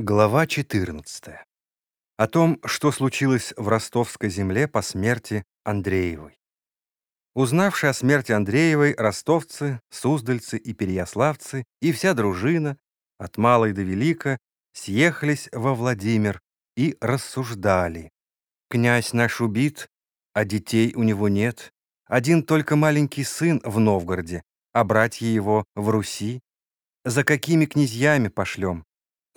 Глава 14. О том, что случилось в ростовской земле по смерти Андреевой. Узнавши о смерти Андреевой, ростовцы, суздальцы и переяславцы и вся дружина, от малой до велика, съехались во Владимир и рассуждали. «Князь наш убит, а детей у него нет. Один только маленький сын в Новгороде, а братья его в Руси. За какими князьями пошлем?»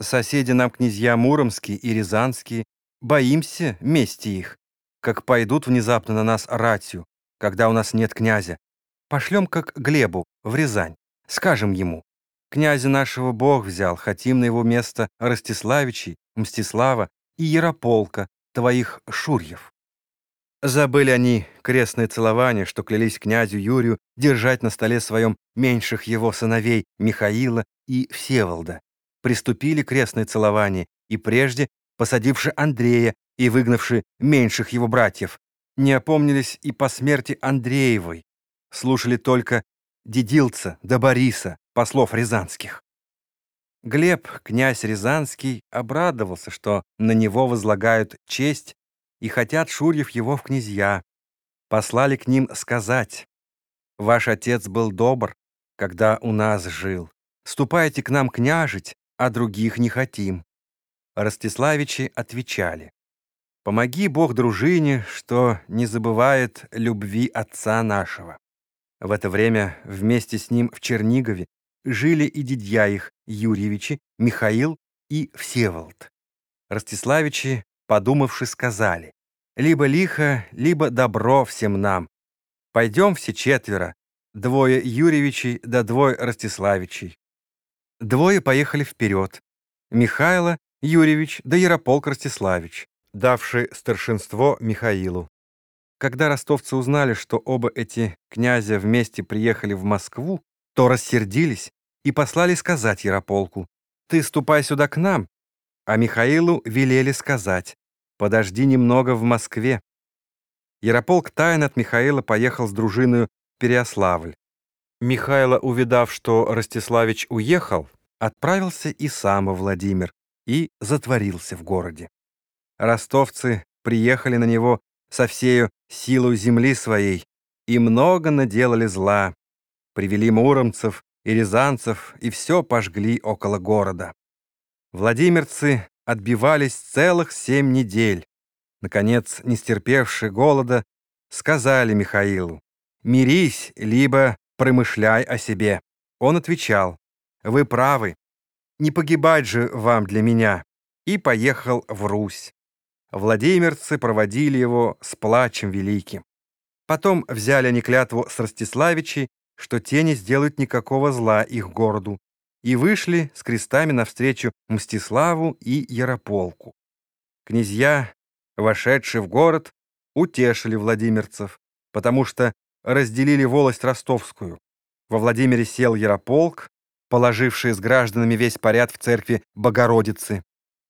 Соседи нам князья Муромские и Рязанские, боимся мести их, как пойдут внезапно на нас ратью, когда у нас нет князя. Пошлем как Глебу в Рязань, скажем ему, князя нашего Бог взял, хотим на его место Ростиславичей, Мстислава и Ярополка, твоих шурьев. Забыли они крестное целование, что клялись князю Юрию держать на столе своем меньших его сыновей Михаила и Всеволода приступили крестное целование, и прежде, посадивши Андрея и выгнавши меньших его братьев, не опомнились и по смерти Андреевой, слушали только Дедилца да Бориса, послов рязанских. Глеб, князь Рязанский, обрадовался, что на него возлагают честь и хотят Шурьев его в князья. Послали к ним сказать, «Ваш отец был добр, когда у нас жил. Ступайте к нам княжить, а других не хотим». Ростиславичи отвечали. «Помоги Бог дружине, что не забывает любви отца нашего». В это время вместе с ним в Чернигове жили и дядья их Юрьевичи, Михаил и Всеволод. Ростиславичи, подумавши, сказали, «Либо лихо, либо добро всем нам. Пойдем все четверо, двое Юрьевичей да двое Ростиславичей. Двое поехали вперед. Михайло Юрьевич да Ярополк Ростиславич, давший старшинство Михаилу. Когда ростовцы узнали, что оба эти князя вместе приехали в Москву, то рассердились и послали сказать Ярополку, «Ты ступай сюда к нам», а Михаилу велели сказать, «Подожди немного в Москве». Ярополк тайно от Михаила поехал с дружиною Переославль. Михайло, увидав, что Ростиславич уехал, отправился и сам во Владимир и затворился в городе. Ростовцы приехали на него со всею силой земли своей и много наделали зла, привели муромцев и рязанцев и все пожгли около города. Владимирцы отбивались целых семь недель. Наконец, не стерпевшие голода, сказали Михаилу, «Мирись, либо промышляй о себе». Он отвечал, «Вы правы, не погибать же вам для меня», и поехал в Русь. Владимирцы проводили его с плачем великим. Потом взяли они клятву с Ростиславичей, что те не сделают никакого зла их городу, и вышли с крестами навстречу Мстиславу и Ярополку. Князья, вошедшие в город, утешили владимирцев, потому что разделили волость ростовскую. Во Владимире сел Ярополк, положивший с гражданами весь поряд в церкви Богородицы.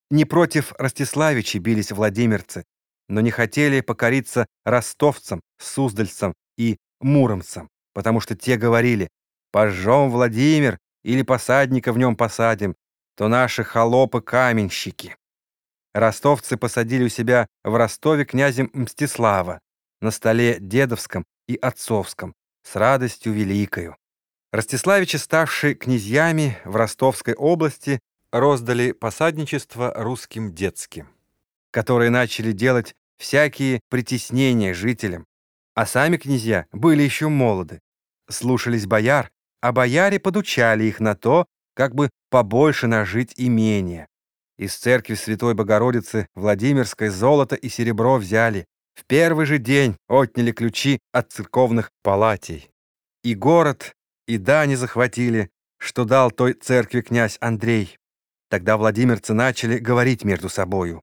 Не против Ростиславичей бились владимирцы, но не хотели покориться ростовцам, суздальцам и муромцам, потому что те говорили «пожжем Владимир или посадника в нем посадим, то наши холопы-каменщики». Ростовцы посадили у себя в Ростове князем Мстислава на столе дедовском и отцовском, с радостью великою. Ростиславичи, ставшие князьями в Ростовской области, роздали посадничество русским детским, которые начали делать всякие притеснения жителям, а сами князья были еще молоды, слушались бояр, а бояре подучали их на то, как бы побольше нажить имения. Из церкви Святой Богородицы Владимирской золото и серебро взяли, в первый же день отняли ключи от церковных палатей. И город, и дани захватили, что дал той церкви князь Андрей. Тогда владимирцы начали говорить между собою.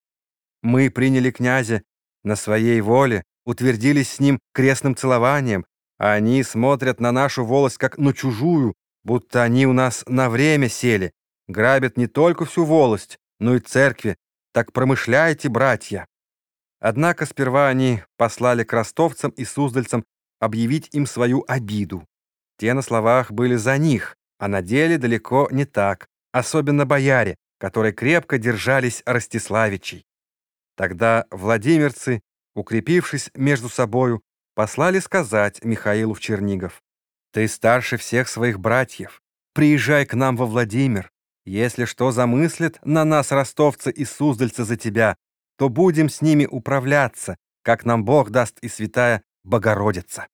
Мы приняли князя на своей воле, утвердились с ним крестным целованием, а они смотрят на нашу волость как на чужую, будто они у нас на время сели, грабят не только всю волость, но и церкви. Так промышляйте, братья. Однако сперва они послали к ростовцам и суздальцам объявить им свою обиду. Те на словах были за них, а на деле далеко не так, особенно бояре, которой крепко держались Ростиславичей. Тогда владимирцы, укрепившись между собою, послали сказать Михаилу в Чернигов, «Ты старше всех своих братьев, приезжай к нам во Владимир. Если что замыслят на нас ростовцы и суздальцы за тебя, то будем с ними управляться, как нам Бог даст и святая Богородица».